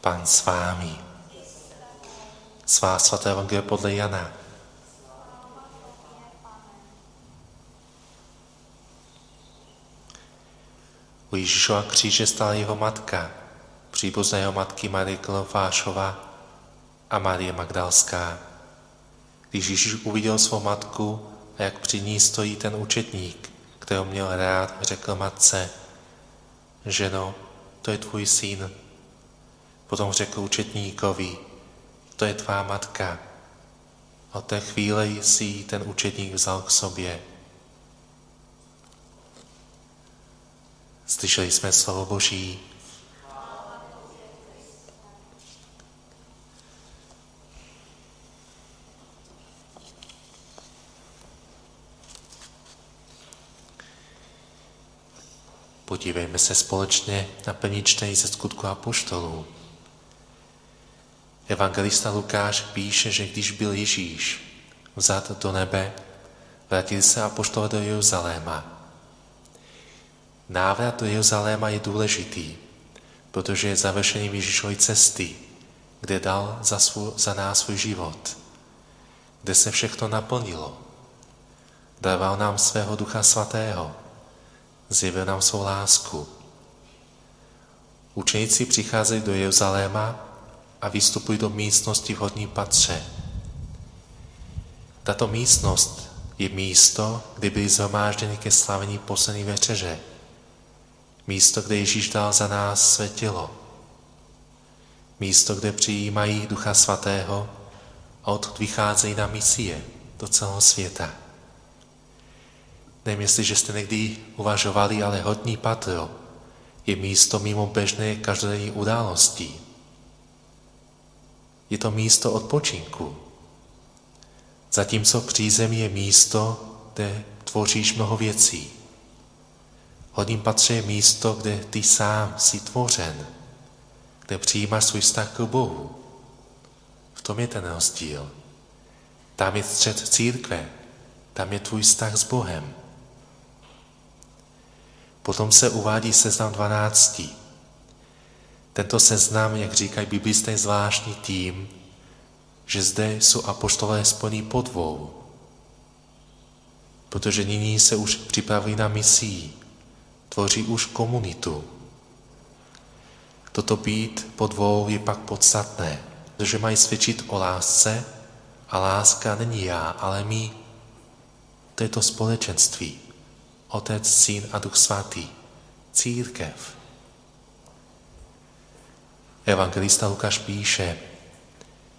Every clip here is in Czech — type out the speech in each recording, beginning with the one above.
Pán s vámi. Svá svaté evangelie podle Jana. U Ježíšova kříže stála jeho matka, příbuzná jeho matky Marie Klofášova a Marie Magdalská. Když Ježíš uviděl svou matku a jak při ní stojí ten učetník, kterého měl rád, řekl matce, ženo, to je tvůj syn. Potom řekl učetníkovi, to je tvá matka. Od té chvíle si ji ten učetník vzal k sobě. Slyšeli jsme slovo Boží. Podívejme se společně na plní čtení ze skutku apoštolů. Evangelista Lukáš píše, že když byl Ježíš vzat do nebe, vrátili se apoštole do Jeruzaléma. Návrat do Jeruzaléma je důležitý, protože je završením Ježíšovy cesty, kde dal za, svůj, za nás svůj život, kde se všechno naplnilo. Dával nám svého Ducha Svatého, zjevil nám svou lásku. Učeníci přicházejí do Jeruzaléma a vystupují do místnosti v hodní patře. Tato místnost je místo, kde byli zhromážděni ke slavení poslední večeře. Místo, kde Ježíš dal za nás své tělo. Místo, kde přijímají Ducha Svatého a odkud vycházejí na misie do celého světa. Nevím, jestli, že jste někdy uvažovali, ale hodní patro je místo mimo běžné každodenní události. Je to místo odpočinku. Zatímco přízemí je místo, kde tvoříš mnoho věcí. Hodním patře je místo, kde ty sám jsi tvořen, kde přijímáš svůj vztah k Bohu. V tom je ten rozdíl. Tam je střed církve, tam je tvůj vztah s Bohem. Potom se uvádí seznam 12. Tento seznam, jak říkají biblisté, je zvláštní tím, že zde jsou apoštolé spojení po dvou, protože nyní se už připravují na misii, tvoří už komunitu. Toto být po dvou je pak podstatné, protože mají svědčit o lásce a láska není já, ale my. To je to společenství. Otec, Syn a Duch Svatý. Církev. Evangelista Lukáš píše,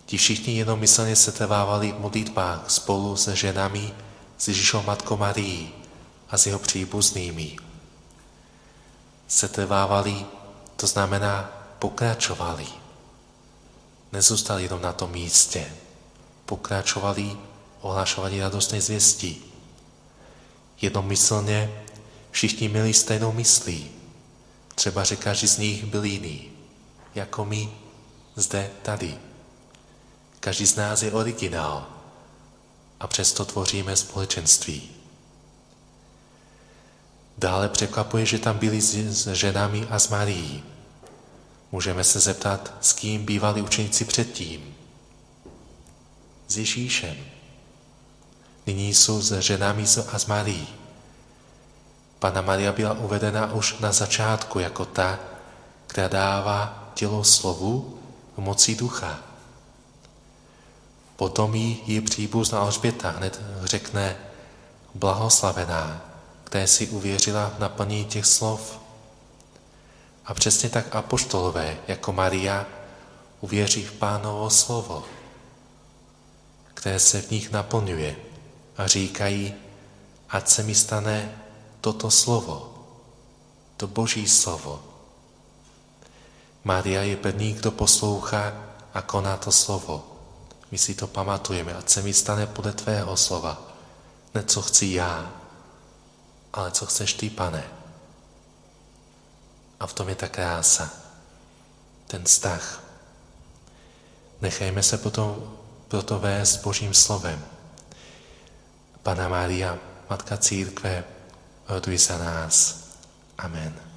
ti všichni jednomyslně se trvávali v modlitbách spolu se ženami, s Ježíšou matkou Marií a s jeho příbuznými. Setrvávali, to znamená pokračovali. Nezůstali jenom na tom místě. Pokračovali ohlašovali radostné zvěstí jednomyslně všichni měli stejnou myslí. Třeba, že každý z nich byl jiný, jako my zde tady. Každý z nás je originál a přesto tvoříme společenství. Dále překvapuje, že tam byli s ženami a s Marií. Můžeme se zeptat, s kým bývali učeníci předtím. S Ježíšem. Nyní jsou s ženami a s Marií. Pana Maria byla uvedena už na začátku jako ta, která dává tělo slovu v moci ducha. Potom jí je příbuzná Alžběta hned řekne blahoslavená, které si uvěřila v naplnění těch slov. A přesně tak apoštolové jako Maria uvěří v pánovo slovo, které se v nich naplňuje a říkají, ať se mi stane toto slovo, to Boží slovo. Maria je první, kdo poslouchá a koná to slovo. My si to pamatujeme, ať se mi stane podle tvého slova. Ne co chci já, ale co chceš ty, pane. A v tom je ta krása, ten vztah. Nechejme se potom proto vést Božím slovem. Pana Mária, Matka Církve, roduj za nás. Amen.